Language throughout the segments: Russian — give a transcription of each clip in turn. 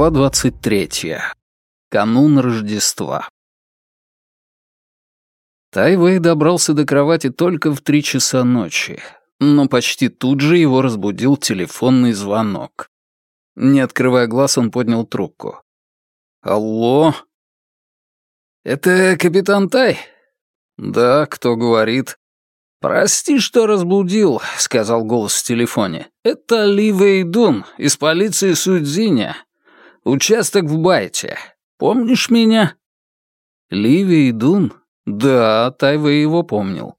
Глава 23. Канун Рождества. Тайвей добрался до кровати только в три часа ночи, но почти тут же его разбудил телефонный звонок. Не открывая глаз, он поднял трубку. «Алло?» «Это капитан Тай?» «Да, кто говорит?» «Прости, что разбудил», — сказал голос в телефоне. «Это Ли Вейдун из полиции Судзиня. Участок в Байте. Помнишь меня?» Ли Вейдун? Да, Тайвей его помнил.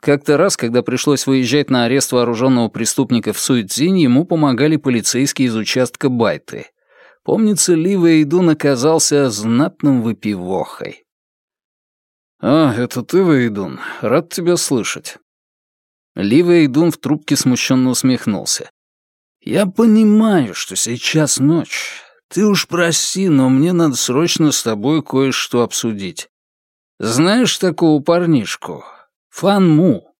Как-то раз, когда пришлось выезжать на арест вооруженного преступника в Суйцзинь, ему помогали полицейские из участка Байты. Помнится, Ли Вейдун оказался знатным выпивохой. «А, это ты, Вейдун. Рад тебя слышать». Ли Вейдун в трубке смущенно усмехнулся. «Я понимаю, что сейчас ночь. Ты уж прости, но мне надо срочно с тобой кое-что обсудить. Знаешь такого парнишку? Фан Му».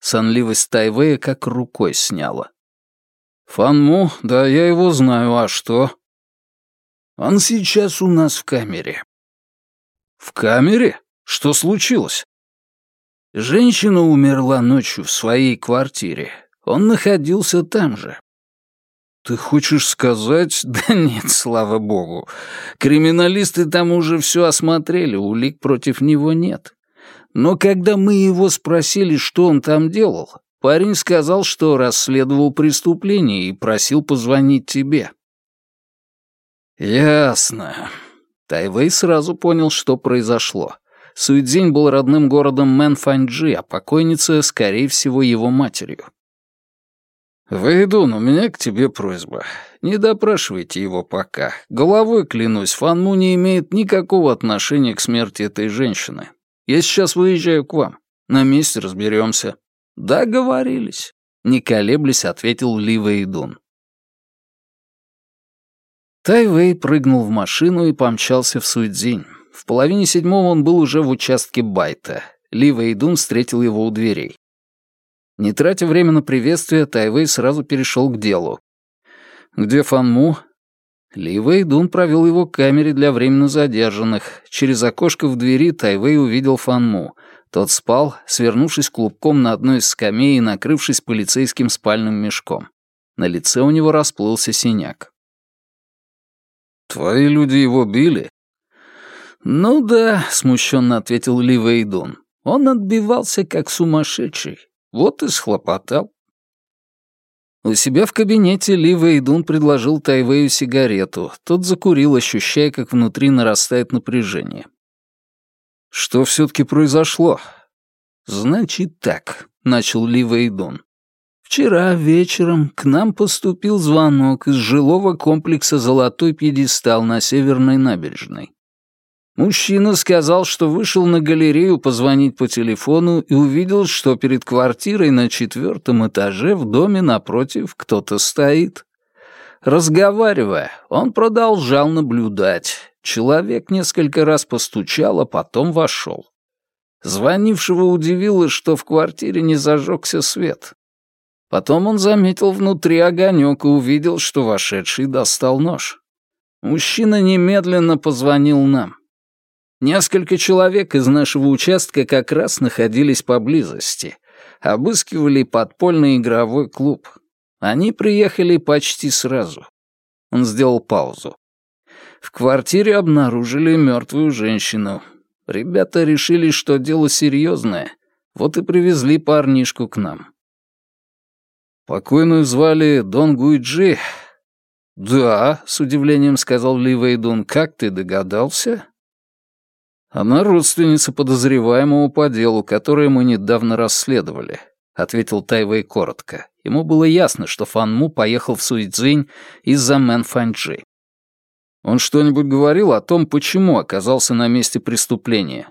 Сонливость Тайвея как рукой сняла. «Фан Му? Да я его знаю, а что?» «Он сейчас у нас в камере». «В камере?» Что случилось? Женщина умерла ночью в своей квартире. Он находился там же. Ты хочешь сказать? Да нет, слава богу. Криминалисты там уже все осмотрели, улик против него нет. Но когда мы его спросили, что он там делал, парень сказал, что расследовал преступление и просил позвонить тебе. Ясно. Тайвей сразу понял, что произошло. Суйцзинь был родным городом Мэн Фаньджи, а покойница, скорее всего, его матерью. «Вэйдун, у меня к тебе просьба. Не допрашивайте его пока. Головой клянусь, Фанму не имеет никакого отношения к смерти этой женщины. Я сейчас выезжаю к вам. На месте разберемся». «Договорились», — не колеблясь, ответил Ли Вэйдун. Тайвей прыгнул в машину и помчался в Суйцзинь. В половине седьмого он был уже в участке Байта. Ли Вэйдун встретил его у дверей. Не тратя время на приветствие, Тайвей сразу перешел к делу. «Где Фан Му?» Ли Вэйдун провел его к камере для временно задержанных. Через окошко в двери Тайвей увидел Фан Му. Тот спал, свернувшись клубком на одной из скамей и накрывшись полицейским спальным мешком. На лице у него расплылся синяк. «Твои люди его били?» «Ну да», — смущенно ответил Ли Вейдун. «Он отбивался как сумасшедший. Вот и схлопотал». У себя в кабинете Ли Вейдун предложил Тайвею сигарету. Тот закурил, ощущая, как внутри нарастает напряжение. «Что все-таки произошло?» «Значит так», — начал Ли Вейдун. «Вчера вечером к нам поступил звонок из жилого комплекса «Золотой пьедестал» на Северной набережной. Мужчина сказал, что вышел на галерею позвонить по телефону и увидел, что перед квартирой на четвертом этаже в доме напротив кто-то стоит. Разговаривая, он продолжал наблюдать. Человек несколько раз постучал, а потом вошел. Звонившего удивило, что в квартире не зажегся свет. Потом он заметил внутри огонек и увидел, что вошедший достал нож. Мужчина немедленно позвонил нам. Несколько человек из нашего участка как раз находились поблизости. Обыскивали подпольный игровой клуб. Они приехали почти сразу. Он сделал паузу. В квартире обнаружили мертвую женщину. Ребята решили, что дело серьезное, вот и привезли парнишку к нам. Покойную звали Дун Гуйчжи. «Да», — с удивлением сказал Ли Вейдун, — «как ты догадался?» «Она родственница подозреваемого по делу, которое мы недавно расследовали», — ответил Тайвей коротко. Ему было ясно, что Фан Му поехал в Суйцзинь из-за Мэн Фанчжи. Он что-нибудь говорил о том, почему оказался на месте преступления?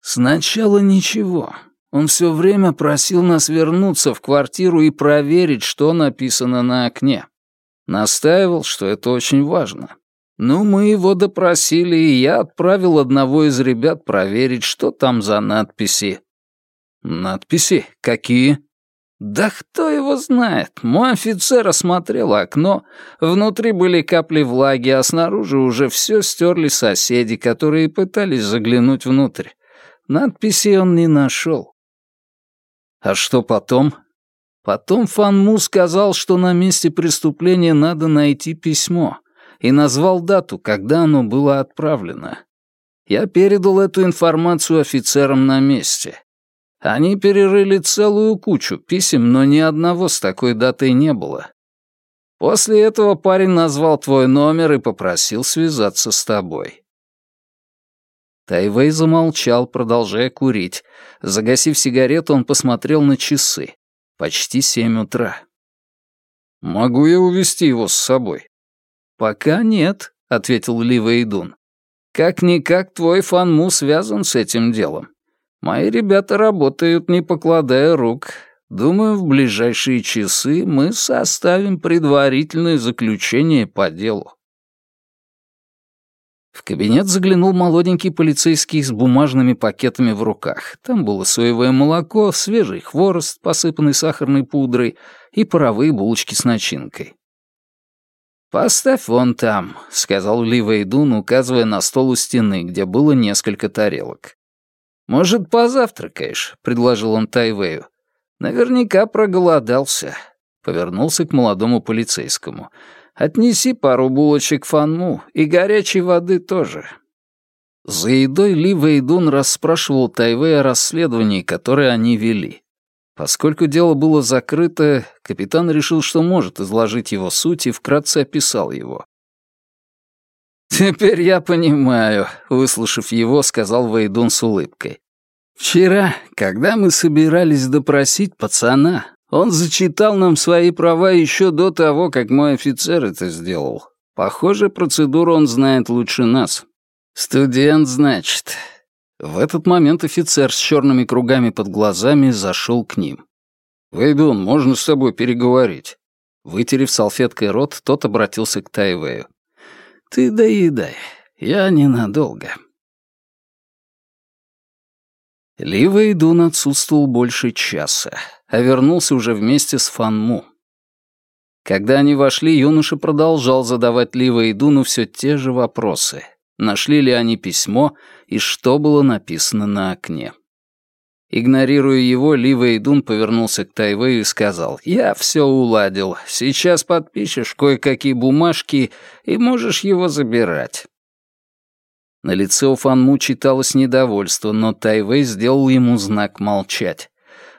«Сначала ничего. Он все время просил нас вернуться в квартиру и проверить, что написано на окне. Настаивал, что это очень важно. Ну, мы его допросили, и я отправил одного из ребят проверить, что там за надписи. Надписи? Какие? «Да кто его знает? Мой офицер осмотрел окно. Внутри были капли влаги, а снаружи уже все стерли соседи, которые пытались заглянуть внутрь. Надписи он не нашел». «А что потом?» Потом Фанму сказал, что на месте преступления надо найти письмо, и назвал дату, когда оно было отправлено. Я передал эту информацию офицерам на месте. Они перерыли целую кучу писем, но ни одного с такой датой не было. После этого парень назвал твой номер и попросил связаться с тобой. Тайвей замолчал, продолжая курить. Загасив сигарету, он посмотрел на часы. Почти семь утра. «Могу я увезти его с собой?» «Пока нет», — ответил Ли Вейдун. «Как-никак твой Фанму связан с этим делом. Мои ребята работают, не покладая рук. Думаю, в ближайшие часы мы составим предварительное заключение по делу. В кабинет заглянул молоденький полицейский с бумажными пакетами в руках. Там было соевое молоко, свежий хворост, посыпанный сахарной пудрой, и паровые булочки с начинкой. «Поставь вон там», — сказал Ли Вейдун, указывая на стол у стены, где было несколько тарелок. «Может, позавтракаешь?» — предложил он Тайвею. «Наверняка проголодался». Повернулся к молодому полицейскому. «Отнеси пару булочек Фанму и горячей воды тоже». За едой Ли Вейдун расспрашивал Тайвей о расследовании, которое они вели. Поскольку дело было закрыто, капитан решил, что может изложить его суть и вкратце описал его. «Теперь я понимаю», — выслушав его, сказал Вейдун с улыбкой. «Вчера, когда мы собирались допросить пацана, он зачитал нам свои права еще до того, как мой офицер это сделал. Похоже, процедуру он знает лучше нас. Студент, значит». В этот момент офицер с черными кругами под глазами зашел к ним. «Вейдун, можно с тобой переговорить?» Вытерев салфеткой рот, тот обратился к Тайвею. Ты доедай, я ненадолго. Лива Идун отсутствовал больше часа, а вернулся уже вместе с Фанму. Когда они вошли, юноша продолжал задавать Лива Идуну все те же вопросы. Нашли ли они письмо и что было написано на окне. Игнорируя его, Ли Вейдун повернулся к Тайвею и сказал, «Я все уладил. Сейчас подпишешь кое-какие бумажки и можешь его забирать». На лице у Фанму читалось недовольство, но Тайвей сделал ему знак молчать.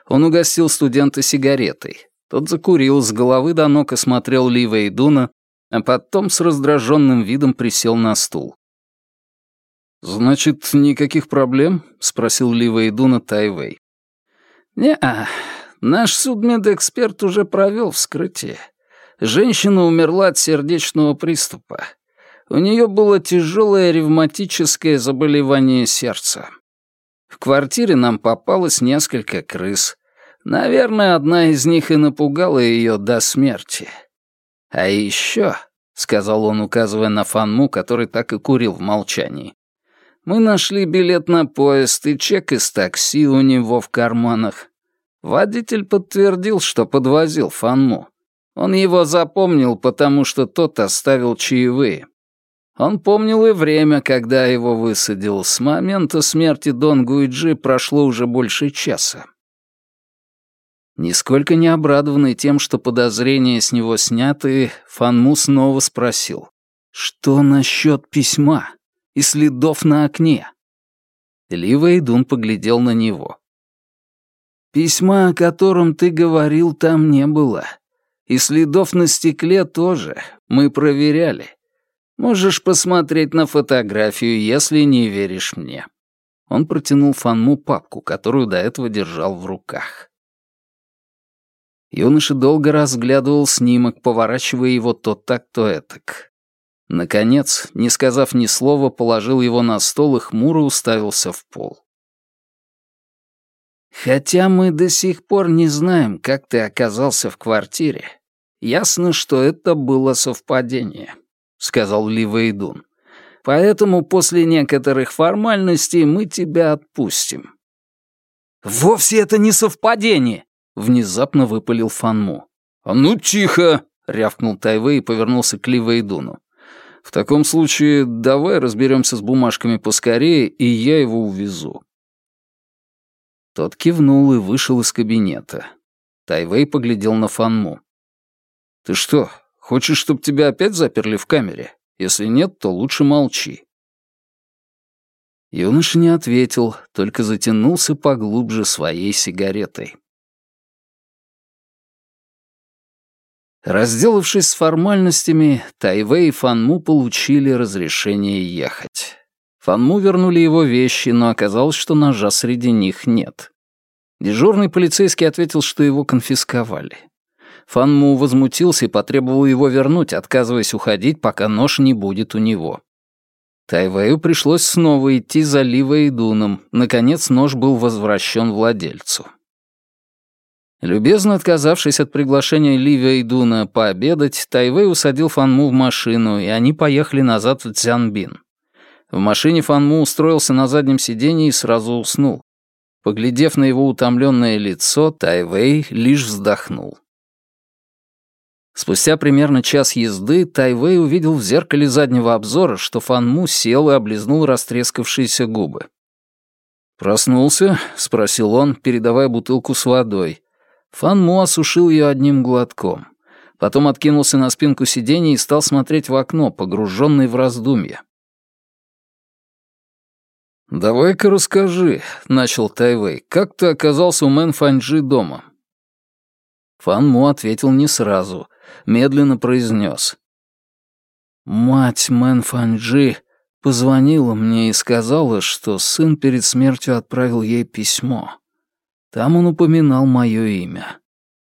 Он угостил студента сигаретой. Тот закурил, с головы до ног осмотрел Ли Вейдуна, а потом с раздраженным видом присел на стул. «Значит, никаких проблем?» — спросил Ли Вейдуна Тайвей. «Не-а, наш судмедэксперт уже провел вскрытие. Женщина умерла от сердечного приступа. У нее было тяжелое ревматическое заболевание сердца. В квартире нам попалось несколько крыс. Наверное, одна из них и напугала ее до смерти. А еще, — сказал он, указывая на Фанму, который так и курил в молчании, мы нашли билет на поезд и чек из такси у него в карманах. Водитель подтвердил, что подвозил Фанму. Он его запомнил, потому что тот оставил чаевые. Он помнил и время, когда его высадил. С момента смерти Дон Гуиджи прошло уже больше часа. Нисколько не обрадованный тем, что подозрения с него сняты, Фанму снова спросил, «Что насчет письма?» И следов на окне. Ли Вейдун поглядел на него. «Письма, о котором ты говорил, там не было. И следов на стекле тоже. Мы проверяли. Можешь посмотреть на фотографию, если не веришь мне». Он протянул Фанму папку, которую до этого держал в руках. Юноша долго разглядывал снимок, поворачивая его то так, то этак. Наконец, не сказав ни слова, положил его на стол и хмуро уставился в пол. «Хотя мы до сих пор не знаем, как ты оказался в квартире, ясно, что это было совпадение», — сказал Ли Вейдун. «Поэтому после некоторых формальностей мы тебя отпустим». «Вовсе это не совпадение!» — внезапно выпалил Фанму. «А ну тихо!» — рявкнул Тайвей и повернулся к Ли Вэйдуну. «В таком случае давай разберемся с бумажками поскорее, и я его увезу». Тот кивнул и вышел из кабинета. Тайвей поглядел на Фанму. «Ты что, хочешь, чтобы тебя опять заперли в камере? Если нет, то лучше молчи». Юноша не ответил, только затянулся поглубже своей сигаретой. Разделавшись с формальностями, Тайвей и Фанму получили разрешение ехать. Фанму вернули его вещи, но оказалось, что ножа среди них нет. Дежурный полицейский ответил, что его конфисковали. Фанму возмутился и потребовал его вернуть, отказываясь уходить, пока нож не будет у него. Тайвею пришлось снова идти за Ливой и Дуном. Наконец нож был возвращен владельцу. Любезно отказавшись от приглашения Ливия и Дуна пообедать, Тайвей усадил Фанму в машину, и они поехали назад в Цзянбин. В машине Фанму устроился на заднем сиденье и сразу уснул. Поглядев на его утомленное лицо, Тайвей лишь вздохнул. Спустя примерно час езды Тайвей увидел в зеркале заднего обзора, что Фанму сел и облизнул растрескавшиеся губы. «Проснулся?» — спросил он, передавая бутылку с водой. Фанму осушил ее одним глотком. Потом откинулся на спинку сиденья и стал смотреть в окно, погруженный в раздумья. «Давай-ка расскажи», — начал Тайвей, — «как ты оказался у Мэн Фанчжи дома?» Фан Му ответил не сразу, медленно произнес. «Мать Мэн Фанчжи позвонила мне и сказала, что сын перед смертью отправил ей письмо. Там он упоминал мое имя.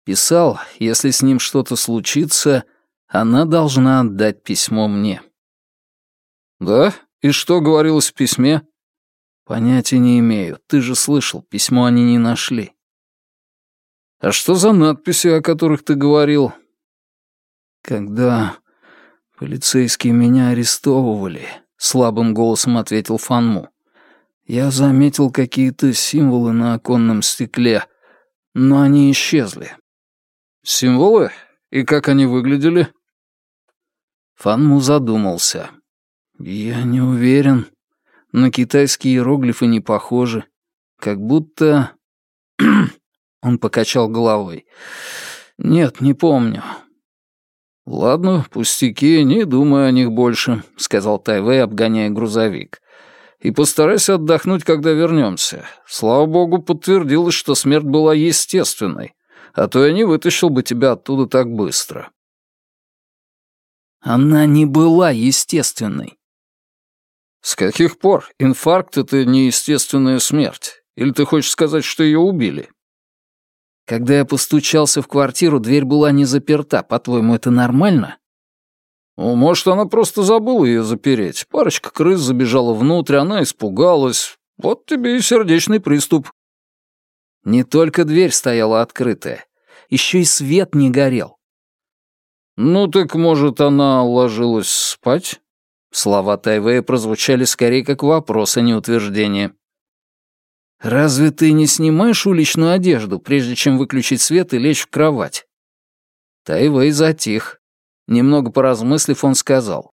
Писал, если с ним что-то случится, она должна отдать письмо мне. «Да? И что говорилось в письме?» «Понятия не имею. Ты же слышал, письмо они не нашли». «А что за надписи, о которых ты говорил?» «Когда полицейские меня арестовывали», — слабым голосом ответил Фанму. Я заметил какие-то символы на оконном стекле, но они исчезли. Символы? И как они выглядели? Фанму задумался. Я не уверен. На китайские иероглифы не похожи. Как будто... Он покачал головой. Нет, не помню. «Ладно, пустяки, не думай о них больше», — сказал Тайвей, обгоняя грузовик и постарайся отдохнуть, когда вернемся. Слава богу, подтвердилось, что смерть была естественной, а то я не вытащил бы тебя оттуда так быстро». «Она не была естественной». «С каких пор? Инфаркт — это неестественная смерть. Или ты хочешь сказать, что ее убили?» «Когда я постучался в квартиру, дверь была не заперта. По-твоему, это нормально?» Может, она просто забыла ее запереть. Парочка крыс забежала внутрь, она испугалась. Вот тебе и сердечный приступ. Не только дверь стояла открытая. Еще и свет не горел. Ну так, может, она ложилась спать? Слова Тайвея прозвучали скорее как вопрос, а не утверждение. «Разве ты не снимаешь уличную одежду, прежде чем выключить свет и лечь в кровать?» Тайвей затих. Немного поразмыслив, он сказал.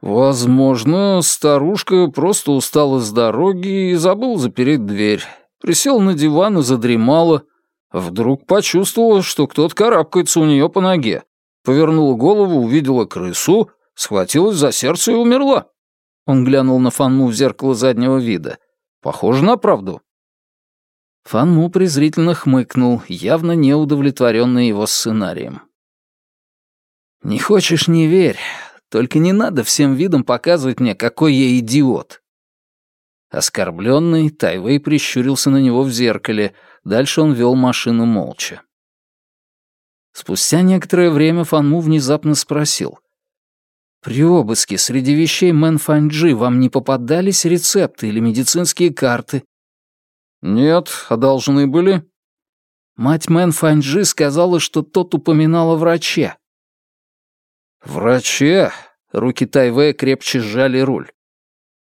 «Возможно, старушка просто устала с дороги и забыла запереть дверь. Присела на диван и задремала. Вдруг почувствовала, что кто-то карабкается у нее по ноге. Повернула голову, увидела крысу, схватилась за сердце и умерла». Он глянул на Фанму в зеркало заднего вида. «Похоже на правду». Фанму презрительно хмыкнул, явно не удовлетворенный его сценарием. «Не хочешь — не верь. Только не надо всем видом показывать мне, какой я идиот». Оскорбленный, Тайвей прищурился на него в зеркале. Дальше он вел машину молча. Спустя некоторое время Фан Му внезапно спросил. «При обыске среди вещей Мэн Фанчжи вам не попадались рецепты или медицинские карты?» «Нет, а должны были?» Мать Мэн Фанчжи сказала, что тот упоминал о враче. «Враче?» — руки Тайвея крепче сжали руль.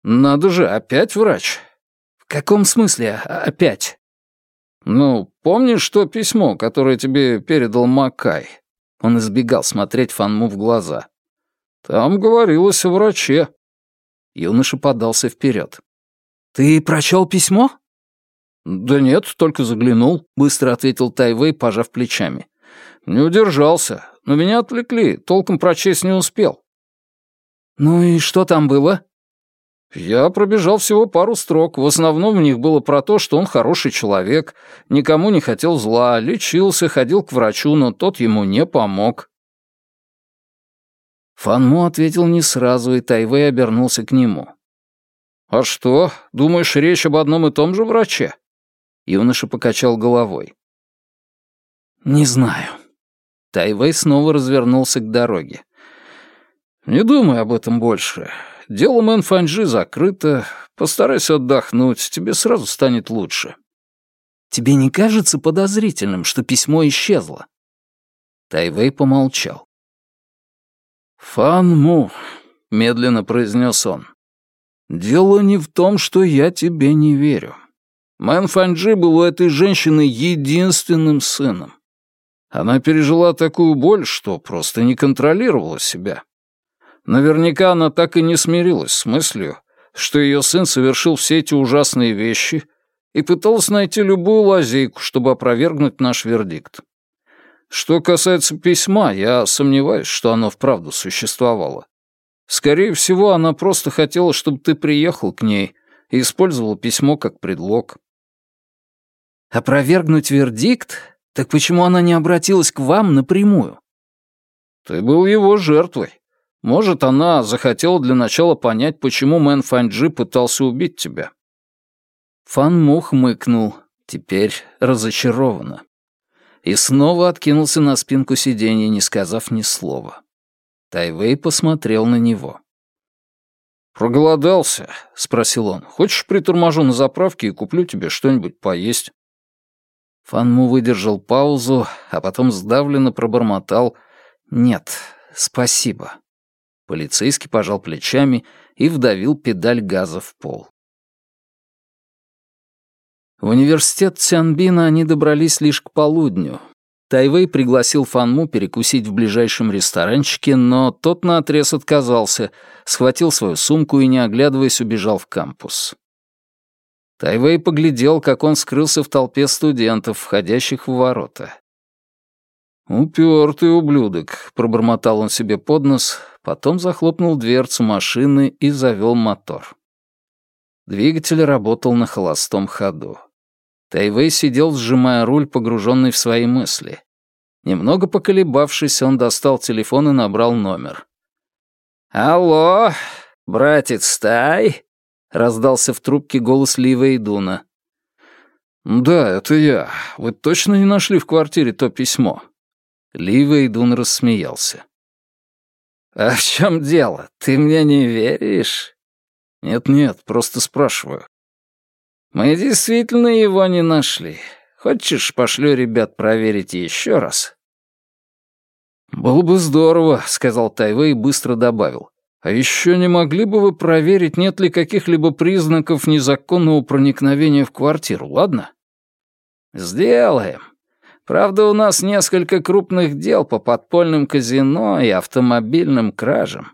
«Надо же, опять врач?» «В каком смысле опять?» «Ну, помнишь то письмо, которое тебе передал Макай?» Он избегал смотреть Фанму в глаза. «Там говорилось о враче». Юноша подался вперед. «Ты прочел письмо?» «Да нет, только заглянул», — быстро ответил Тайвей, пожав плечами. «Не удержался, но меня отвлекли, толком прочесть не успел». «Ну и что там было?» Я пробежал всего пару строк. В основном в них было про то, что он хороший человек, никому не хотел зла, лечился, ходил к врачу, но тот ему не помог. Фанму ответил не сразу, и Тайвей обернулся к нему. «А что, думаешь, речь об одном и том же враче?» Юноша покачал головой. «Не знаю». Тайвей снова развернулся к дороге. «Не думай об этом больше. Дело Мэн Фанджи закрыто. Постарайся отдохнуть, тебе сразу станет лучше. Тебе не кажется подозрительным, что письмо исчезло? Тайвей помолчал. «Фан Му», — медленно произнес он, — «дело не в том, что я тебе не верю. Мэн Фанджи был у этой женщины единственным сыном. Она пережила такую боль, что просто не контролировала себя. Наверняка она так и не смирилась с мыслью, что ее сын совершил все эти ужасные вещи и пыталась найти любую лазейку, чтобы опровергнуть наш вердикт. Что касается письма, я сомневаюсь, что оно вправду существовало. Скорее всего, она просто хотела, чтобы ты приехал к ней и использовал письмо как предлог. Опровергнуть вердикт? Так почему она не обратилась к вам напрямую? Ты был его жертвой. Может, она захотела для начала понять, почему Мэн Фанджи пытался убить тебя». Фан Му хмыкнул, теперь разочарованно. И снова откинулся на спинку сиденья, не сказав ни слова. Тайвей посмотрел на него. «Проголодался?» — спросил он. «Хочешь, приторможу на заправке и куплю тебе что-нибудь поесть?» Фан Му выдержал паузу, а потом сдавленно пробормотал «Нет, спасибо». Полицейский пожал плечами и вдавил педаль газа в пол. В университет Цянбина они добрались лишь к полудню. Тайвей пригласил Фанму перекусить в ближайшем ресторанчике, но тот наотрез отказался, схватил свою сумку и, не оглядываясь, убежал в кампус. Тайвей поглядел, как он скрылся в толпе студентов, входящих в ворота. «Упертый ублюдок», — пробормотал он себе под нос, потом захлопнул дверцу машины и завел мотор. Двигатель работал на холостом ходу. Тайвей сидел, сжимая руль, погруженный в свои мысли. Немного поколебавшись, он достал телефон и набрал номер. «Алло, братец Тай?» — раздался в трубке голос Лива и Дуна. «Да, это я. Вы точно не нашли в квартире то письмо?» Ли Вейдун рассмеялся. «А в чем дело? Ты мне не веришь?» «Нет-нет, просто спрашиваю». «Мы действительно его не нашли. Хочешь, пошлю ребят проверить еще раз?» «Было бы здорово», — сказал Тайвей и быстро добавил. «А еще не могли бы вы проверить, нет ли каких-либо признаков незаконного проникновения в квартиру, ладно?» «Сделаем. Правда, у нас несколько крупных дел по подпольным казино и автомобильным кражам.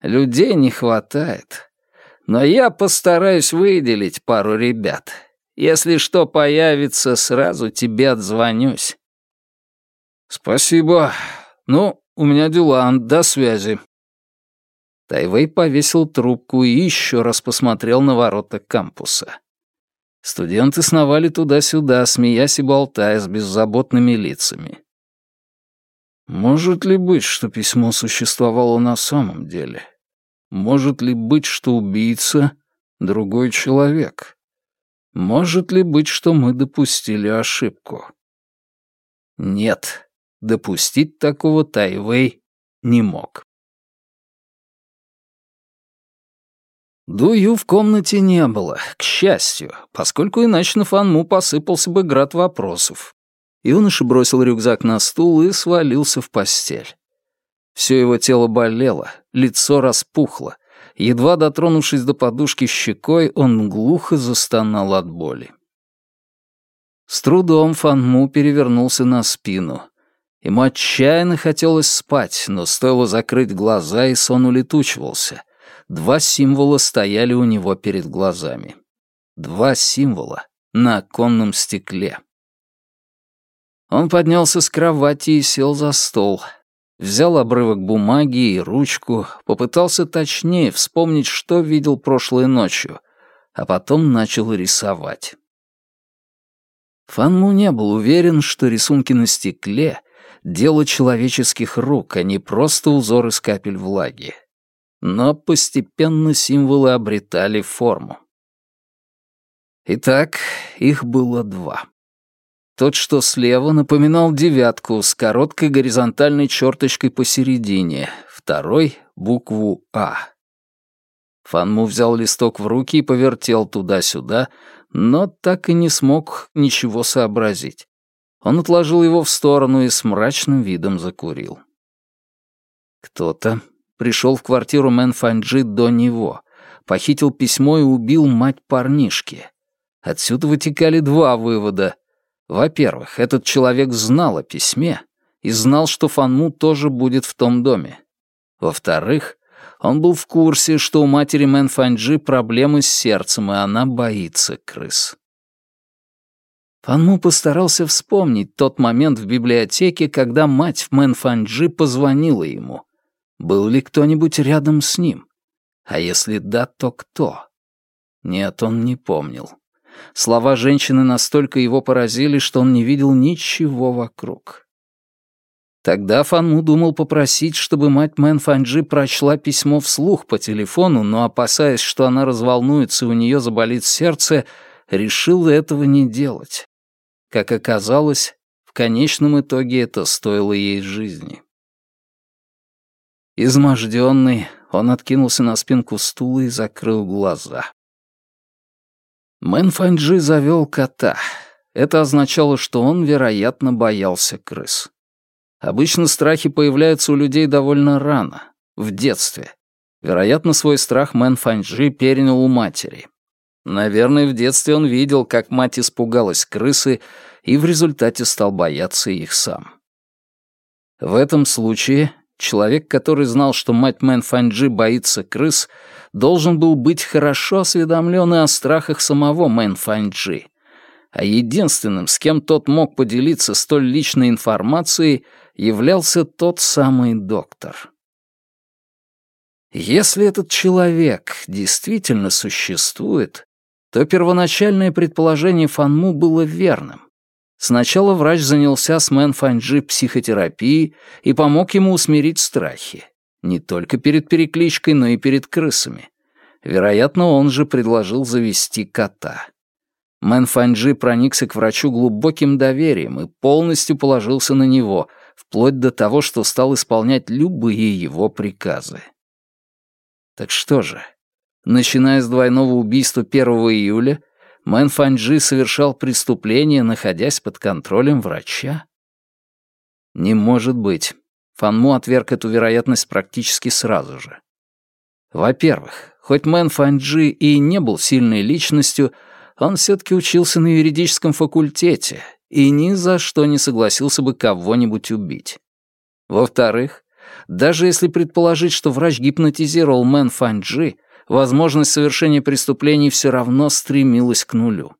Людей не хватает. Но я постараюсь выделить пару ребят. Если что появится, сразу тебе отзвонюсь. Спасибо. Ну, у меня дела. До связи. Тайвей повесил трубку и еще раз посмотрел на ворота кампуса. Студенты сновали туда-сюда, смеясь и болтая с беззаботными лицами. Может ли быть, что письмо существовало на самом деле? Может ли быть, что убийца — другой человек? Может ли быть, что мы допустили ошибку? Нет, допустить такого Тайвей не мог. Дую в комнате не было, к счастью, поскольку иначе на Фанму посыпался бы град вопросов. Юноша бросил рюкзак на стул и свалился в постель. Все его тело болело, лицо распухло. Едва дотронувшись до подушки щекой, он глухо застонал от боли. С трудом Фанму перевернулся на спину. Ему отчаянно хотелось спать, но стоило закрыть глаза, и сон улетучивался. Два символа стояли у него перед глазами. Два символа на оконном стекле. Он поднялся с кровати и сел за стол. Взял обрывок бумаги и ручку, попытался точнее вспомнить, что видел прошлой ночью, а потом начал рисовать. Фанму не был уверен, что рисунки на стекле — дело человеческих рук, а не просто узор из капель влаги. Но постепенно символы обретали форму. Итак, их было два. Тот, что слева, напоминал девятку с короткой горизонтальной черточкой посередине, второй — букву «А». Фанму взял листок в руки и повертел туда-сюда, но так и не смог ничего сообразить. Он отложил его в сторону и с мрачным видом закурил. Кто-то пришел в квартиру Мэн Фанджи до него, похитил письмо и убил мать парнишки. Отсюда вытекали два вывода. Во-первых, этот человек знал о письме и знал, что Фанму тоже будет в том доме. Во-вторых, он был в курсе, что у матери Мэн Фанджи проблемы с сердцем, и она боится крыс. Фан Му постарался вспомнить тот момент в библиотеке, когда мать Мэн Фанджи позвонила ему. Был ли кто-нибудь рядом с ним? А если да, то кто? Нет, он не помнил. Слова женщины настолько его поразили, что он не видел ничего вокруг. Тогда Фан Му думал попросить, чтобы мать Мэн Фанджи прочла письмо вслух по телефону, но, опасаясь, что она разволнуется и у нее заболит сердце, решил этого не делать. Как оказалось, в конечном итоге это стоило ей жизни. Изможденный, он откинулся на спинку стула и закрыл глаза. Мэн Фанджи завел кота. Это означало, что он, вероятно, боялся крыс. Обычно страхи появляются у людей довольно рано, в детстве. Вероятно, свой страх Мэн Фанджи перенял у матери. Наверное, в детстве он видел, как мать испугалась крысы и в результате стал бояться их сам. В этом случае человек, который знал, что мать Мэн Фанджи боится крыс, должен был быть хорошо осведомлен и о страхах самого Мэн Фанджи. А единственным, с кем тот мог поделиться столь личной информацией, являлся тот самый доктор. Если этот человек действительно существует, то первоначальное предположение Фанму было верным. Сначала врач занялся с Мэн Фанджи психотерапией и помог ему усмирить страхи. Не только перед перекличкой, но и перед крысами. Вероятно, он же предложил завести кота. Мэн Фанджи проникся к врачу глубоким доверием и полностью положился на него — вплоть до того, что стал исполнять любые его приказы. Так что же, начиная с двойного убийства 1 июля, Мэн Фанджи совершал преступление, находясь под контролем врача? Не может быть. Фан Му отверг эту вероятность практически сразу же. Во-первых, хоть Мэн Фанджи и не был сильной личностью, он все-таки учился на юридическом факультете и ни за что не согласился бы кого-нибудь убить. Во-вторых, даже если предположить, что врач гипнотизировал Мэн Фанджи, возможность совершения преступлений все равно стремилась к нулю.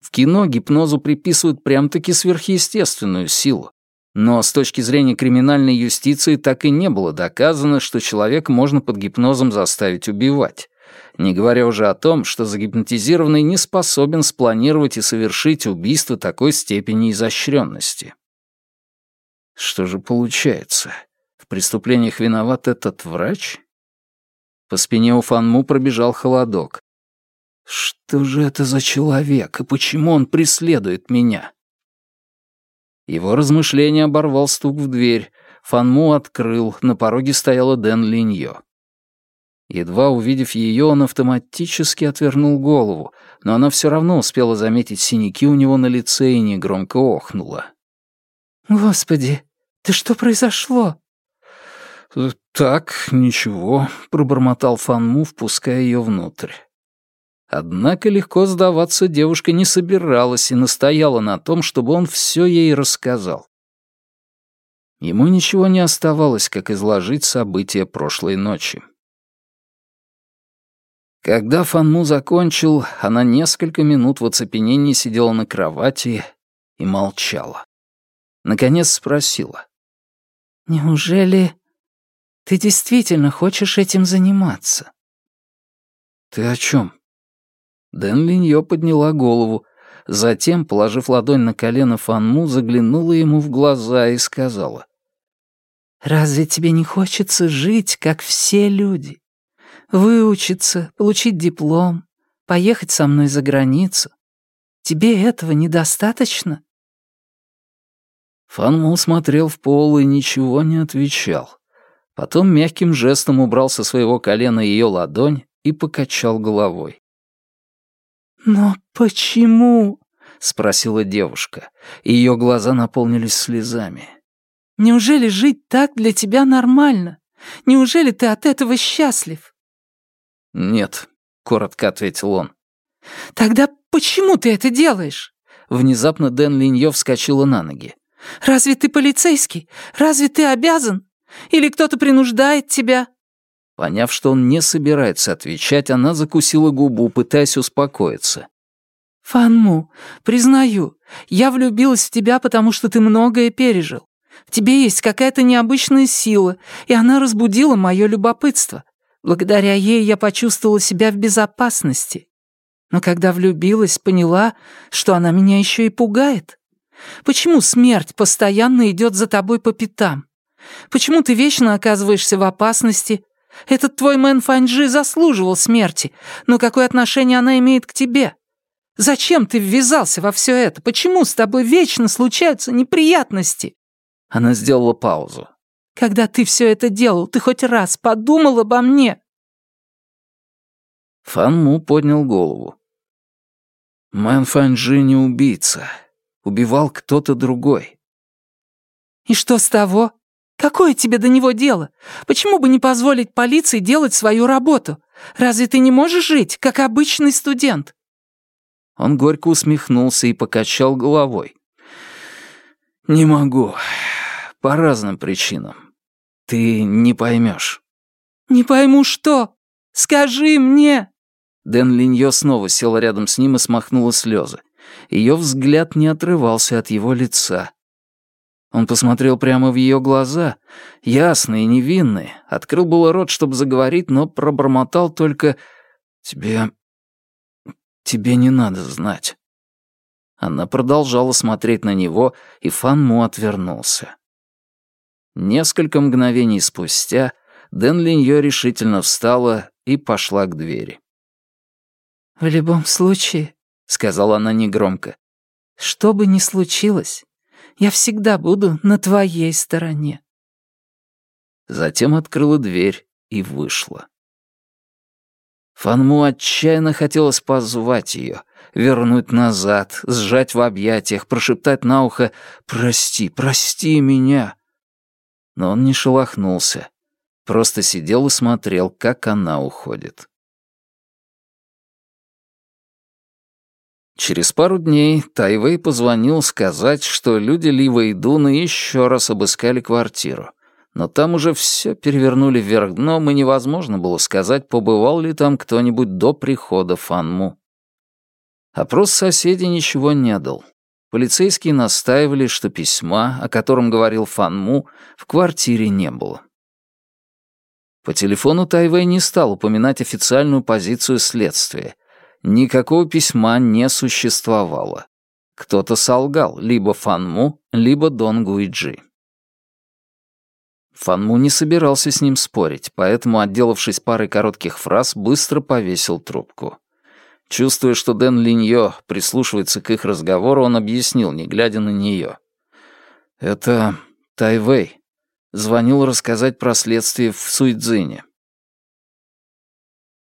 В кино гипнозу приписывают прям-таки сверхъестественную силу, но с точки зрения криминальной юстиции так и не было доказано, что человека можно под гипнозом заставить убивать не говоря уже о том, что загипнотизированный не способен спланировать и совершить убийство такой степени изощренности. Что же получается? В преступлениях виноват этот врач? По спине у Фанму пробежал холодок. Что же это за человек и почему он преследует меня? Его размышление оборвал стук в дверь. Фанму открыл, на пороге стояла Дэн Линьо. Едва увидев ее, он автоматически отвернул голову, но она все равно успела заметить синяки у него на лице и негромко охнула. «Господи, ты что произошло?» «Так, ничего», — пробормотал Фанму, впуская ее внутрь. Однако легко сдаваться девушка не собиралась и настояла на том, чтобы он все ей рассказал. Ему ничего не оставалось, как изложить события прошлой ночи. Когда Фанму закончил, она несколько минут в оцепенении сидела на кровати и молчала. Наконец спросила. «Неужели ты действительно хочешь этим заниматься?» «Ты о чем?» Дэн Линьё подняла голову, затем, положив ладонь на колено Фанму, заглянула ему в глаза и сказала. «Разве тебе не хочется жить, как все люди? Выучиться, получить диплом, поехать со мной за границу? Тебе этого недостаточно?» Фанму смотрел в пол и ничего не отвечал. Потом мягким жестом убрал со своего колена ее ладонь и покачал головой. «Но почему?» — спросила девушка, и ее глаза наполнились слезами. «Неужели жить так для тебя нормально? Неужели ты от этого счастлив?» «Нет», — коротко ответил он. «Тогда почему ты это делаешь?» Внезапно Дэн Линьё вскочила на ноги. «Разве ты полицейский? Разве ты обязан? Или кто-то принуждает тебя?» Поняв, что он не собирается отвечать, она закусила губу, пытаясь успокоиться. «Фанму, признаю, я влюбилась в тебя, потому что ты многое пережил. В тебе есть какая-то необычная сила, и она разбудила мое любопытство. Благодаря ей я почувствовала себя в безопасности. Но когда влюбилась, поняла, что она меня еще и пугает. Почему смерть постоянно идет за тобой по пятам? Почему ты вечно оказываешься в опасности, этот твой Мэн Фанджи заслуживал смерти, но какое отношение она имеет к тебе? Зачем ты ввязался во все это? Почему с тобой вечно случаются неприятности?» Она сделала паузу. «Когда ты все это делал, ты хоть раз подумал обо мне?» Фан Му поднял голову. «Мэн Фанджи не убийца. Убивал кто-то другой». «И что с того? Какое тебе до него дело? Почему бы не позволить полиции делать свою работу? Разве ты не можешь жить, как обычный студент?» Он горько усмехнулся и покачал головой. «Не могу. По разным причинам. Ты не поймешь». «Не пойму что? Скажи мне!» Дэн Линьё снова села рядом с ним и смахнула слезы. Ее взгляд не отрывался от его лица. Он посмотрел прямо в ее глаза, ясные, невинные, открыл было рот, чтобы заговорить, но пробормотал только «Тебе... тебе не надо знать». Она продолжала смотреть на него, и Фан Му отвернулся. Несколько мгновений спустя Дэн Линьё решительно встала и пошла к двери. «В любом случае», — сказала она негромко, — «что бы ни случилось, я всегда буду на твоей стороне». Затем открыла дверь и вышла. Фанму отчаянно хотелось позвать ее, вернуть назад, сжать в объятиях, прошептать на ухо «Прости, прости меня!» Но он не шелохнулся, просто сидел и смотрел, как она уходит. Через пару дней Тайвей позвонил сказать, что люди Лива и Дуна еще раз обыскали квартиру. Но там уже все перевернули вверх дном, и невозможно было сказать, побывал ли там кто-нибудь до прихода Фанму. Опрос соседей ничего не дал. Полицейские настаивали, что письма, о котором говорил Фанму, в квартире не было. По телефону Тайвей не стал упоминать официальную позицию следствия, Никакого письма не существовало. Кто-то солгал, либо Фанму, либо Дон Гуиджи. Фанму не собирался с ним спорить, поэтому, отделавшись парой коротких фраз, быстро повесил трубку. Чувствуя, что Дэн Линьё прислушивается к их разговору, он объяснил, не глядя на нее. «Это Тайвей. Звонил рассказать про следствие в Суйцзине.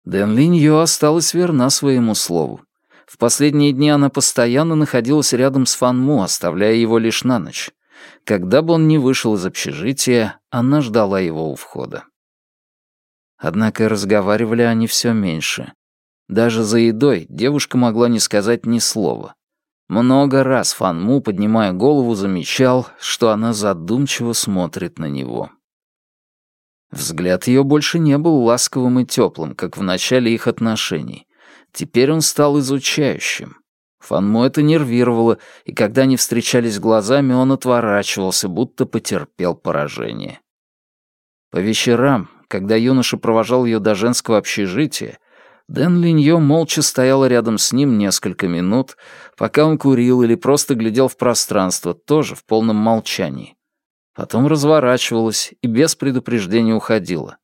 Дэн Линьё осталась верна своему слову. В последние дни она постоянно находилась рядом с Фан Му, оставляя его лишь на ночь. Когда бы он ни вышел из общежития, она ждала его у входа. Однако разговаривали они все меньше. Даже за едой девушка могла не сказать ни слова. Много раз Фанму, поднимая голову, замечал, что она задумчиво смотрит на него. Взгляд ее больше не был ласковым и теплым, как в начале их отношений. Теперь он стал изучающим. Фанму это нервировало, и когда они встречались глазами, он отворачивался, будто потерпел поражение. По вечерам, когда юноша провожал ее до женского общежития, Дэн Линьё молча стояла рядом с ним несколько минут, пока он курил или просто глядел в пространство, тоже в полном молчании. Потом разворачивалась и без предупреждения уходила.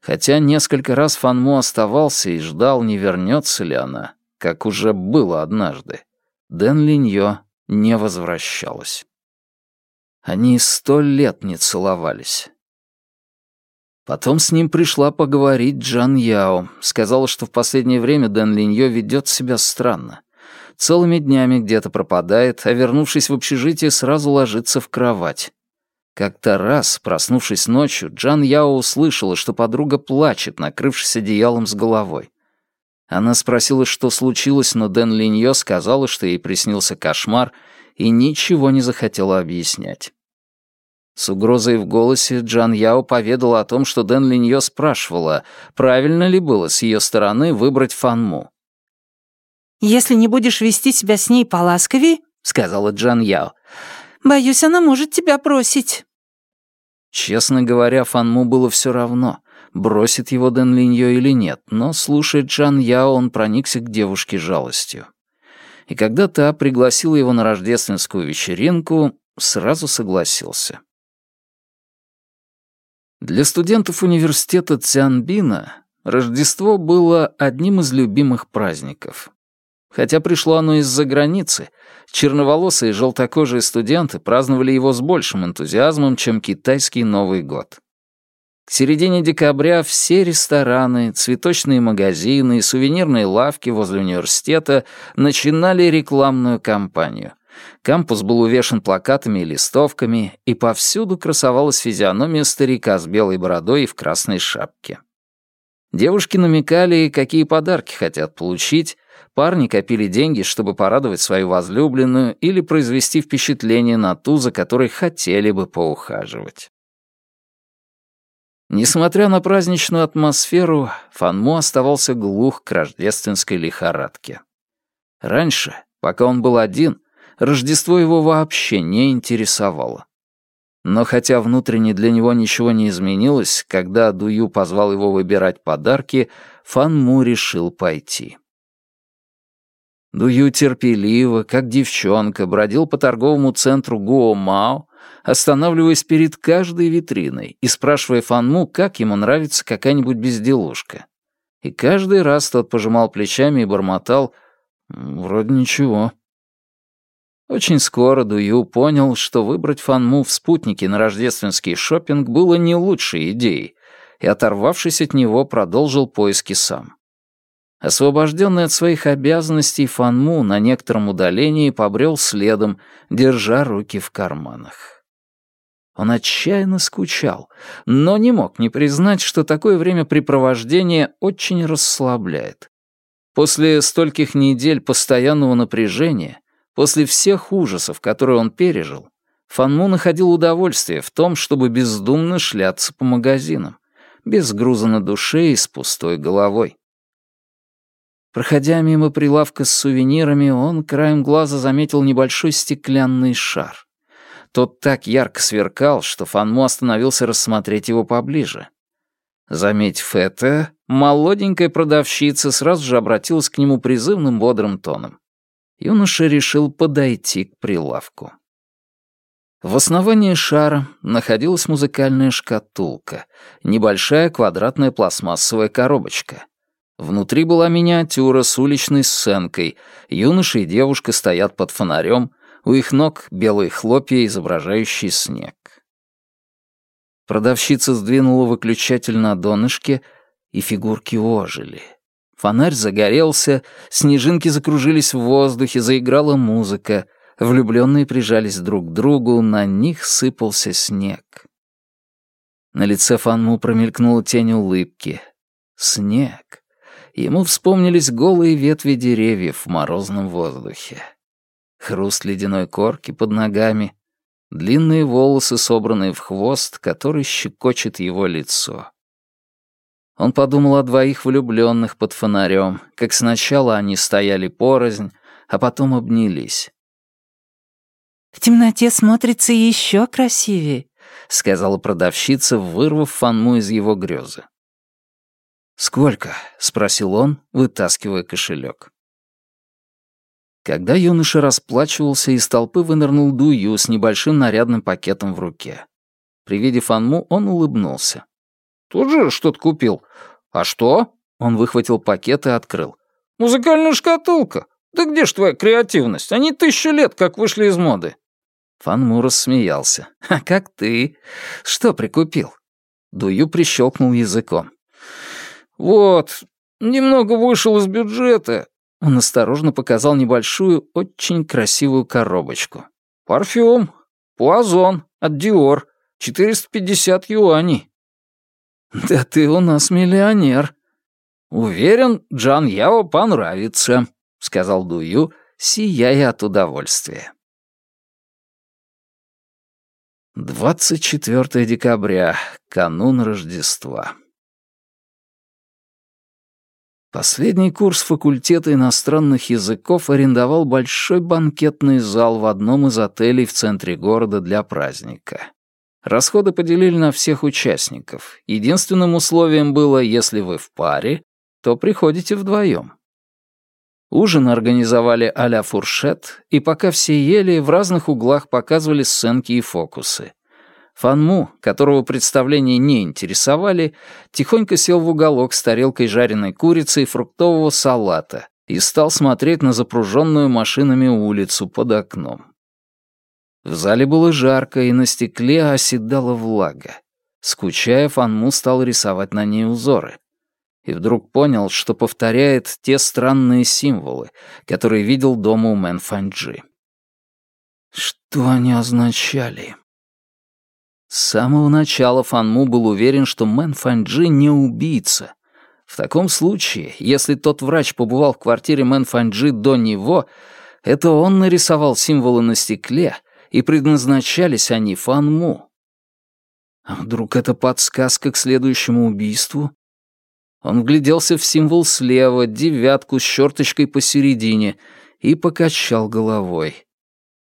Хотя несколько раз Фанму оставался и ждал, не вернется ли она, как уже было однажды, Дэн Линьё не возвращалась. Они сто лет не целовались. Потом с ним пришла поговорить Джан Яо. Сказала, что в последнее время Дэн Линьё ведет себя странно. Целыми днями где-то пропадает, а вернувшись в общежитие, сразу ложится в кровать. Как-то раз, проснувшись ночью, Джан Яо услышала, что подруга плачет, накрывшись одеялом с головой. Она спросила, что случилось, но Дэн Линьё сказала, что ей приснился кошмар, и ничего не захотела объяснять. С угрозой в голосе Джан Яо поведала о том, что Дэн Линьё спрашивала, правильно ли было с ее стороны выбрать Фанму. «Если не будешь вести себя с ней поласковей, — сказала Джан Яо, — боюсь, она может тебя бросить». Честно говоря, Фанму было все равно, бросит его Дэн Линьё или нет, но, слушая Джан Яо, он проникся к девушке жалостью. И когда та пригласила его на рождественскую вечеринку, сразу согласился. Для студентов университета Цянбина Рождество было одним из любимых праздников. Хотя пришло оно из-за границы, черноволосые и желтокожие студенты праздновали его с большим энтузиазмом, чем китайский Новый год. К середине декабря все рестораны, цветочные магазины и сувенирные лавки возле университета начинали рекламную кампанию. Кампус был увешан плакатами и листовками, и повсюду красовалась физиономия старика с белой бородой и в красной шапке. Девушки намекали, какие подарки хотят получить, парни копили деньги, чтобы порадовать свою возлюбленную или произвести впечатление на ту, за которой хотели бы поухаживать. Несмотря на праздничную атмосферу, Фанму оставался глух к рождественской лихорадке. Раньше, пока он был один, Рождество его вообще не интересовало. Но хотя внутренне для него ничего не изменилось, когда Дую позвал его выбирать подарки, Фан Му решил пойти. Дую терпеливо, как девчонка, бродил по торговому центру Гуо-Мао, останавливаясь перед каждой витриной и спрашивая Фанму, как ему нравится какая-нибудь безделушка. И каждый раз тот пожимал плечами и бормотал «Вроде ничего». Очень скоро Дую понял, что выбрать Фанму в спутнике на рождественский шопинг было не лучшей идеей, и, оторвавшись от него, продолжил поиски сам. Освобожденный от своих обязанностей, Фанму на некотором удалении побрел следом, держа руки в карманах. Он отчаянно скучал, но не мог не признать, что такое времяпрепровождение очень расслабляет. После стольких недель постоянного напряжения После всех ужасов, которые он пережил, Фанму находил удовольствие в том, чтобы бездумно шляться по магазинам, без груза на душе и с пустой головой. Проходя мимо прилавка с сувенирами, он краем глаза заметил небольшой стеклянный шар. Тот так ярко сверкал, что Фанму остановился рассмотреть его поближе. Заметив это, молоденькая продавщица сразу же обратилась к нему призывным бодрым тоном юноша решил подойти к прилавку. В основании шара находилась музыкальная шкатулка, небольшая квадратная пластмассовая коробочка. Внутри была миниатюра с уличной сценкой. Юноша и девушка стоят под фонарем, у их ног белые хлопья, изображающие снег. Продавщица сдвинула выключатель на донышке, и фигурки ожили. Фонарь загорелся, снежинки закружились в воздухе, заиграла музыка. Влюбленные прижались друг к другу, на них сыпался снег. На лице Фанму промелькнула тень улыбки. Снег. Ему вспомнились голые ветви деревьев в морозном воздухе. Хруст ледяной корки под ногами, длинные волосы, собранные в хвост, который щекочет его лицо. Он подумал о двоих влюбленных под фонарем, как сначала они стояли порознь, а потом обнялись. «В темноте смотрится еще красивее», — сказала продавщица, вырвав Фанму из его грезы. «Сколько?» — спросил он, вытаскивая кошелек. Когда юноша расплачивался, из толпы вынырнул Дую с небольшим нарядным пакетом в руке. При виде Фанму он улыбнулся. «Тут же что-то купил. А что?» Он выхватил пакет и открыл. «Музыкальная шкатулка. Да где ж твоя креативность? Они тысячу лет как вышли из моды». Фанму рассмеялся. «А как ты? Что прикупил?» Дую прищелкнул языком. «Вот, немного вышел из бюджета». Он осторожно показал небольшую, очень красивую коробочку. «Парфюм. Пуазон. От Диор. 450 юаней». «Да ты у нас миллионер». «Уверен, Джан Яо понравится», — сказал Дую, сияя от удовольствия. 24 декабря, канун Рождества. Последний курс факультета иностранных языков арендовал большой банкетный зал в одном из отелей в центре города для праздника. Расходы поделили на всех участников. Единственным условием было, если вы в паре, то приходите вдвоем. Ужин организовали а-ля фуршет, и пока все ели, в разных углах показывали сценки и фокусы. Фанму, которого представления не интересовали, тихонько сел в уголок с тарелкой жареной курицы и фруктового салата и стал смотреть на запруженную машинами улицу под окном. В зале было жарко, и на стекле оседала влага. Скучая, Фан Му стал рисовать на ней узоры и вдруг понял, что повторяет те странные символы, которые видел дома у Мэн Фанджи. Что они означали? С самого начала Фан Му был уверен, что Мэн Фанджи не убийца. В таком случае, если тот врач побывал в квартире Мэн Фанджи до него, это он нарисовал символы на стекле, и предназначались они Фанму. А вдруг это подсказка к следующему убийству? Он вгляделся в символ слева, девятку с черточкой посередине, и покачал головой.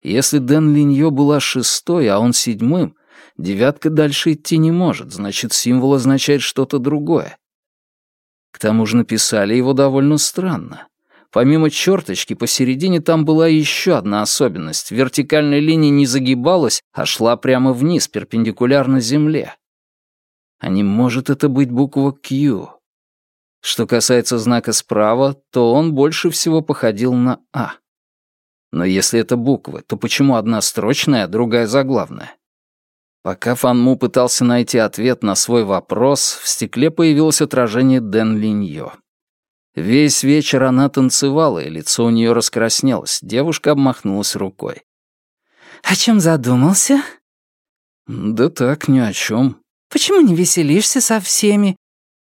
Если Дэн Линьё была шестой, а он седьмым, девятка дальше идти не может, значит, символ означает что-то другое. К тому же написали его довольно странно. Помимо черточки, посередине там была еще одна особенность. Вертикальная линия не загибалась, а шла прямо вниз, перпендикулярно земле. А не может это быть буква «Q». Что касается знака справа, то он больше всего походил на «А». Но если это буквы, то почему одна строчная, а другая заглавная? Пока Фанму пытался найти ответ на свой вопрос, в стекле появилось отражение Дэн Линьо. Весь вечер она танцевала, и лицо у нее раскраснелось. Девушка обмахнулась рукой. «О чем задумался?» «Да так, ни о чем. «Почему не веселишься со всеми?»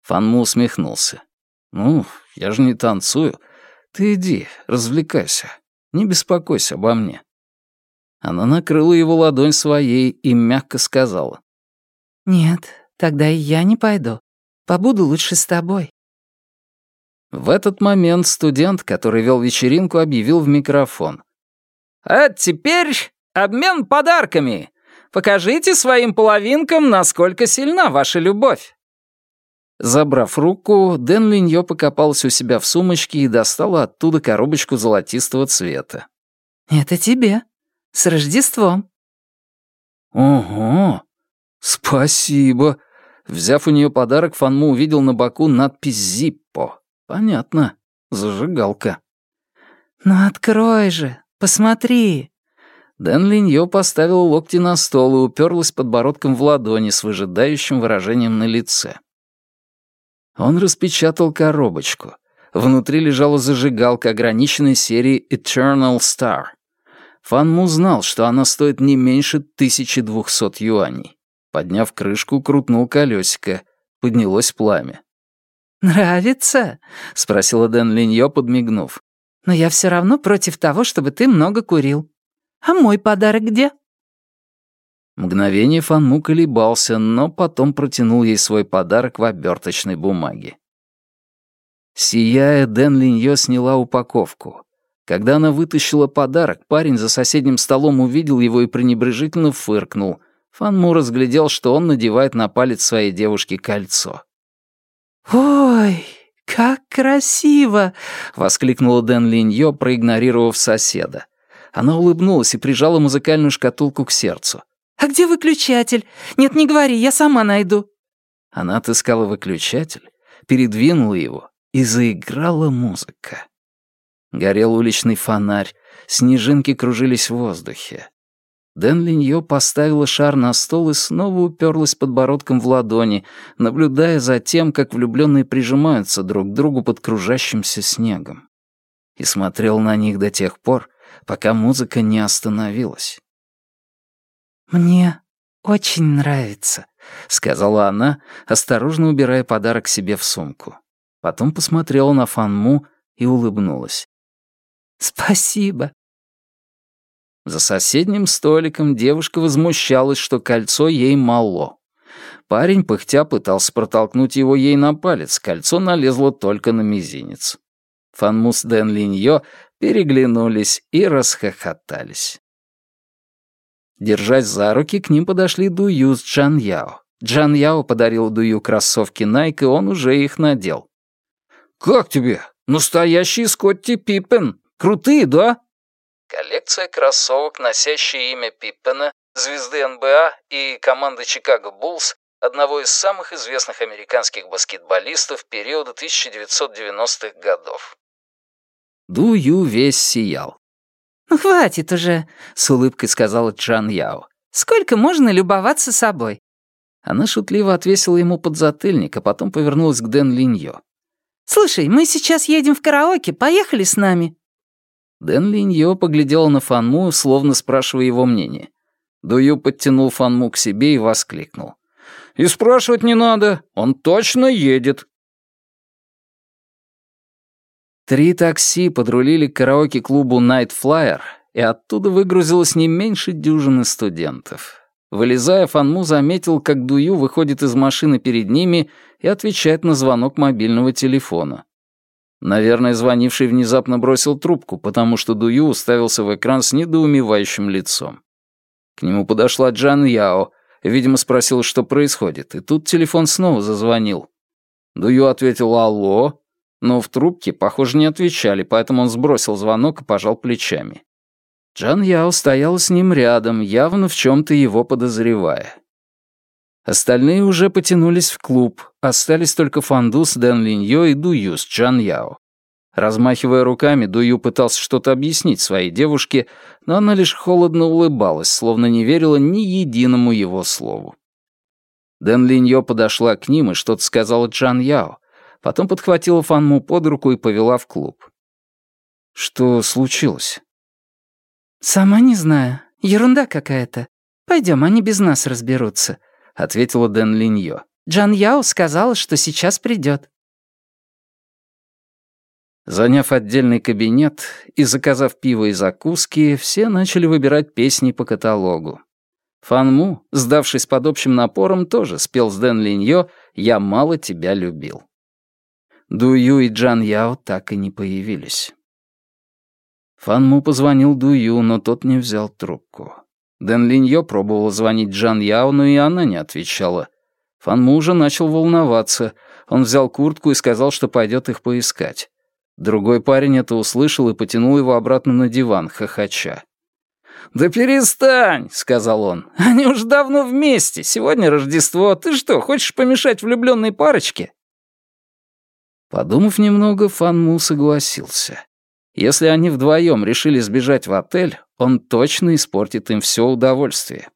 Фанму усмехнулся. «Ну, я же не танцую. Ты иди, развлекайся. Не беспокойся обо мне». Она накрыла его ладонь своей и мягко сказала. «Нет, тогда и я не пойду. Побуду лучше с тобой». В этот момент студент, который вел вечеринку, объявил в микрофон. «А теперь обмен подарками. Покажите своим половинкам, насколько сильна ваша любовь». Забрав руку, Дэн Линьё покопался у себя в сумочке и достал оттуда коробочку золотистого цвета. «Это тебе. С Рождеством». «Ого! Спасибо!» Взяв у нее подарок, Фанму увидел на боку надпись «Зиппо». «Понятно. Зажигалка». «Ну открой же, посмотри». Дэн Линьё поставил локти на стол и уперлась подбородком в ладони с выжидающим выражением на лице. Он распечатал коробочку. Внутри лежала зажигалка ограниченной серии Eternal Star. Фан Му знал, что она стоит не меньше 1200 юаней. Подняв крышку, крутнул колесико. Поднялось пламя. «Нравится?» — спросила Дэн Линьё, подмигнув. «Но я все равно против того, чтобы ты много курил. А мой подарок где?» Мгновение Фанму колебался, но потом протянул ей свой подарок в оберточной бумаге. Сияя, Дэн Линьё сняла упаковку. Когда она вытащила подарок, парень за соседним столом увидел его и пренебрежительно фыркнул. Фанму разглядел, что он надевает на палец своей девушки кольцо. «Ой, как красиво!» — воскликнула Дэн Линьё, проигнорировав соседа. Она улыбнулась и прижала музыкальную шкатулку к сердцу. «А где выключатель? Нет, не говори, я сама найду». Она отыскала выключатель, передвинула его, и заиграла музыка. Горел уличный фонарь, снежинки кружились в воздухе. Дэн Линьё поставила шар на стол и снова уперлась подбородком в ладони, наблюдая за тем, как влюбленные прижимаются друг к другу под кружащимся снегом. И смотрел на них до тех пор, пока музыка не остановилась. «Мне очень нравится», — сказала она, осторожно убирая подарок себе в сумку. Потом посмотрела на Фанму и улыбнулась. «Спасибо». За соседним столиком девушка возмущалась, что кольцо ей мало. Парень, пыхтя, пытался протолкнуть его ей на палец, кольцо налезло только на мизинец. Фанму с Дэн Линьё переглянулись и расхохотались. Держась за руки, к ним подошли Дую с Джан Яо. Джан Яо подарил Дую кроссовки Nike, и он уже их надел. «Как тебе? Настоящий Скотти Пиппен. Крутые, да?» Коллекция кроссовок, носящая имя Пиппена, звезды НБА и команды Чикаго Буллс, одного из самых известных американских баскетболистов периода 1990-х годов. Ду Ю весь сиял. «Ну, хватит уже», — с улыбкой сказала Чан Яо. «Сколько можно любоваться собой?» Она шутливо отвесила ему подзатыльник, а потом повернулась к Дэн Линьё. «Слушай, мы сейчас едем в караоке, поехали с нами». Дэн Линьё поглядела на Фанму, словно спрашивая его мнение. Дую подтянул Фанму к себе и воскликнул. «И спрашивать не надо, он точно едет». Три такси подрулили к караоке-клубу Night Flyer, и оттуда выгрузилось не меньше дюжины студентов. Вылезая, Фанму заметил, как Дую выходит из машины перед ними и отвечает на звонок мобильного телефона. Наверное, звонивший внезапно бросил трубку, потому что Дую уставился в экран с недоумевающим лицом. К нему подошла Джан Яо, видимо, спросила, что происходит, и тут телефон снова зазвонил. Дую ответил «Алло», но в трубке, похоже, не отвечали, поэтому он сбросил звонок и пожал плечами. Джан Яо стояла с ним рядом, явно в чем-то его подозревая. Остальные уже потянулись в клуб, остались только Фандус, Дэн Линьё и Дую с Джан Яо. Размахивая руками, Дую пытался что-то объяснить своей девушке, но она лишь холодно улыбалась, словно не верила ни единому его слову. Дэн Линьё подошла к ним и что-то сказала Джан Яо, потом подхватила Фанму под руку и повела в клуб. «Что случилось?» «Сама не знаю. Ерунда какая-то. Пойдем, они без нас разберутся ответила Дэн Линьё. «Джан Яо сказала, что сейчас придет». Заняв отдельный кабинет и заказав пиво и закуски, все начали выбирать песни по каталогу. Фанму, сдавшись под общим напором, тоже спел с Дэн Линьё «Я мало тебя любил». Дую и Джан Яо так и не появились. Фанму позвонил Дую, но тот не взял трубку. Дэн Линьё пробовал звонить Джан Яо, но и она не отвечала. Фан Му уже начал волноваться. Он взял куртку и сказал, что пойдет их поискать. Другой парень это услышал и потянул его обратно на диван, хохоча. «Да перестань!» — сказал он. «Они уж давно вместе. Сегодня Рождество. Ты что, хочешь помешать влюбленной парочке?» Подумав немного, Фан Му согласился. Если они вдвоем решили сбежать в отель, он точно испортит им все удовольствие.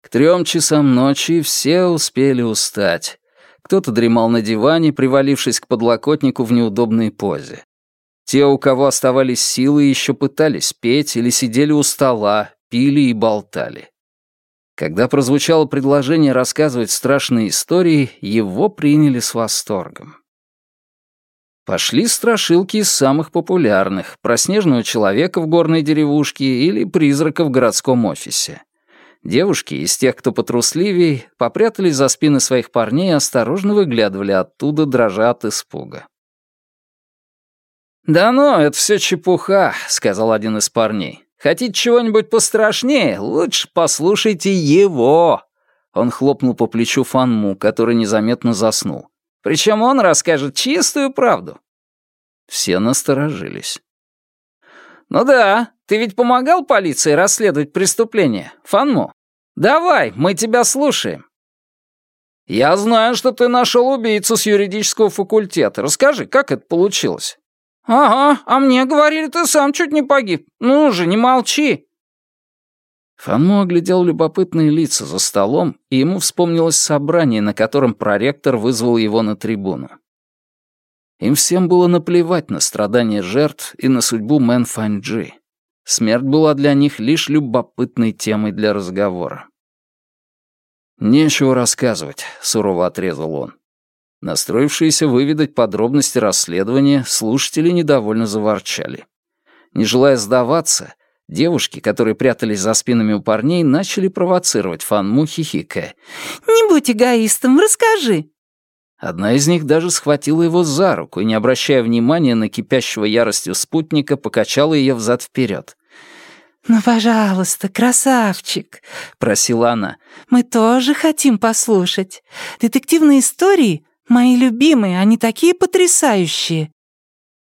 К трем часам ночи все успели устать. Кто-то дремал на диване, привалившись к подлокотнику в неудобной позе. Те, у кого оставались силы, еще пытались петь или сидели у стола, пили и болтали. Когда прозвучало предложение рассказывать страшные истории, его приняли с восторгом. Пошли страшилки из самых популярных, про снежного человека в горной деревушке или призрака в городском офисе. Девушки, из тех, кто потрусливей, попрятались за спины своих парней и осторожно выглядывали оттуда, дрожа от испуга. «Да ну, это все чепуха», — сказал один из парней. «Хотите чего-нибудь пострашнее? Лучше послушайте его». Он хлопнул по плечу Фанму, который незаметно заснул. Причем он расскажет чистую правду. Все насторожились. «Ну да, ты ведь помогал полиции расследовать преступление, Фанму? Давай, мы тебя слушаем». «Я знаю, что ты нашел убийцу с юридического факультета. Расскажи, как это получилось?» «Ага, а мне говорили, ты сам чуть не погиб. Ну же, не молчи!» Фанму оглядел любопытные лица за столом, и ему вспомнилось собрание, на котором проректор вызвал его на трибуну. Им всем было наплевать на страдания жертв и на судьбу Мэн Фанджи. Смерть была для них лишь любопытной темой для разговора. «Нечего рассказывать», — сурово отрезал он. Настроившиеся выведать подробности расследования, слушатели недовольно заворчали. Не желая сдаваться, девушки, которые прятались за спинами у парней, начали провоцировать Фанму, хихикая. «Не будь эгоистом, расскажи». Одна из них даже схватила его за руку и, не обращая внимания на кипящего яростью спутника, покачала ее взад-вперед. «Ну, пожалуйста, красавчик», — просила она. «Мы тоже хотим послушать. Детективные истории «Мои любимые, они такие потрясающие!»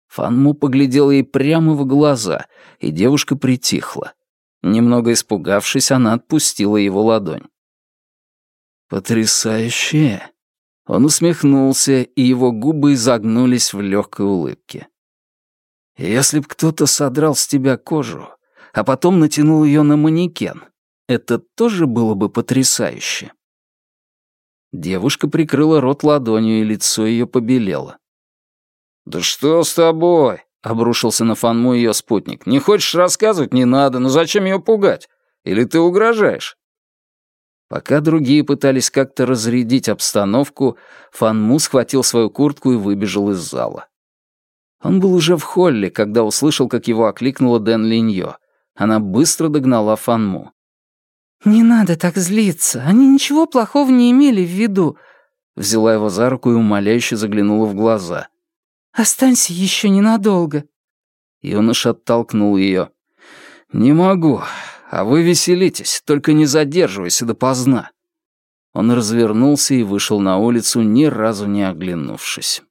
Фанму поглядел ей прямо в глаза, и девушка притихла. Немного испугавшись, она отпустила его ладонь. «Потрясающие!» Он усмехнулся, и его губы изогнулись в легкой улыбке. «Если б кто-то содрал с тебя кожу, а потом натянул ее на манекен, это тоже было бы потрясающе». Девушка прикрыла рот ладонью, и лицо ее побелело. «Да что с тобой?» — обрушился на Фанму ее спутник. «Не хочешь рассказывать? Не надо. Но зачем ее пугать? Или ты угрожаешь?» Пока другие пытались как-то разрядить обстановку, Фанму схватил свою куртку и выбежал из зала. Он был уже в холле, когда услышал, как его окликнула Дэн Линьо. Она быстро догнала Фанму. «Не надо так злиться. Они ничего плохого не имели в виду». Взяла его за руку и умоляюще заглянула в глаза. «Останься еще ненадолго». Юноша оттолкнул ее. «Не могу. А вы веселитесь, только не задерживайся допоздна». Он развернулся и вышел на улицу, ни разу не оглянувшись.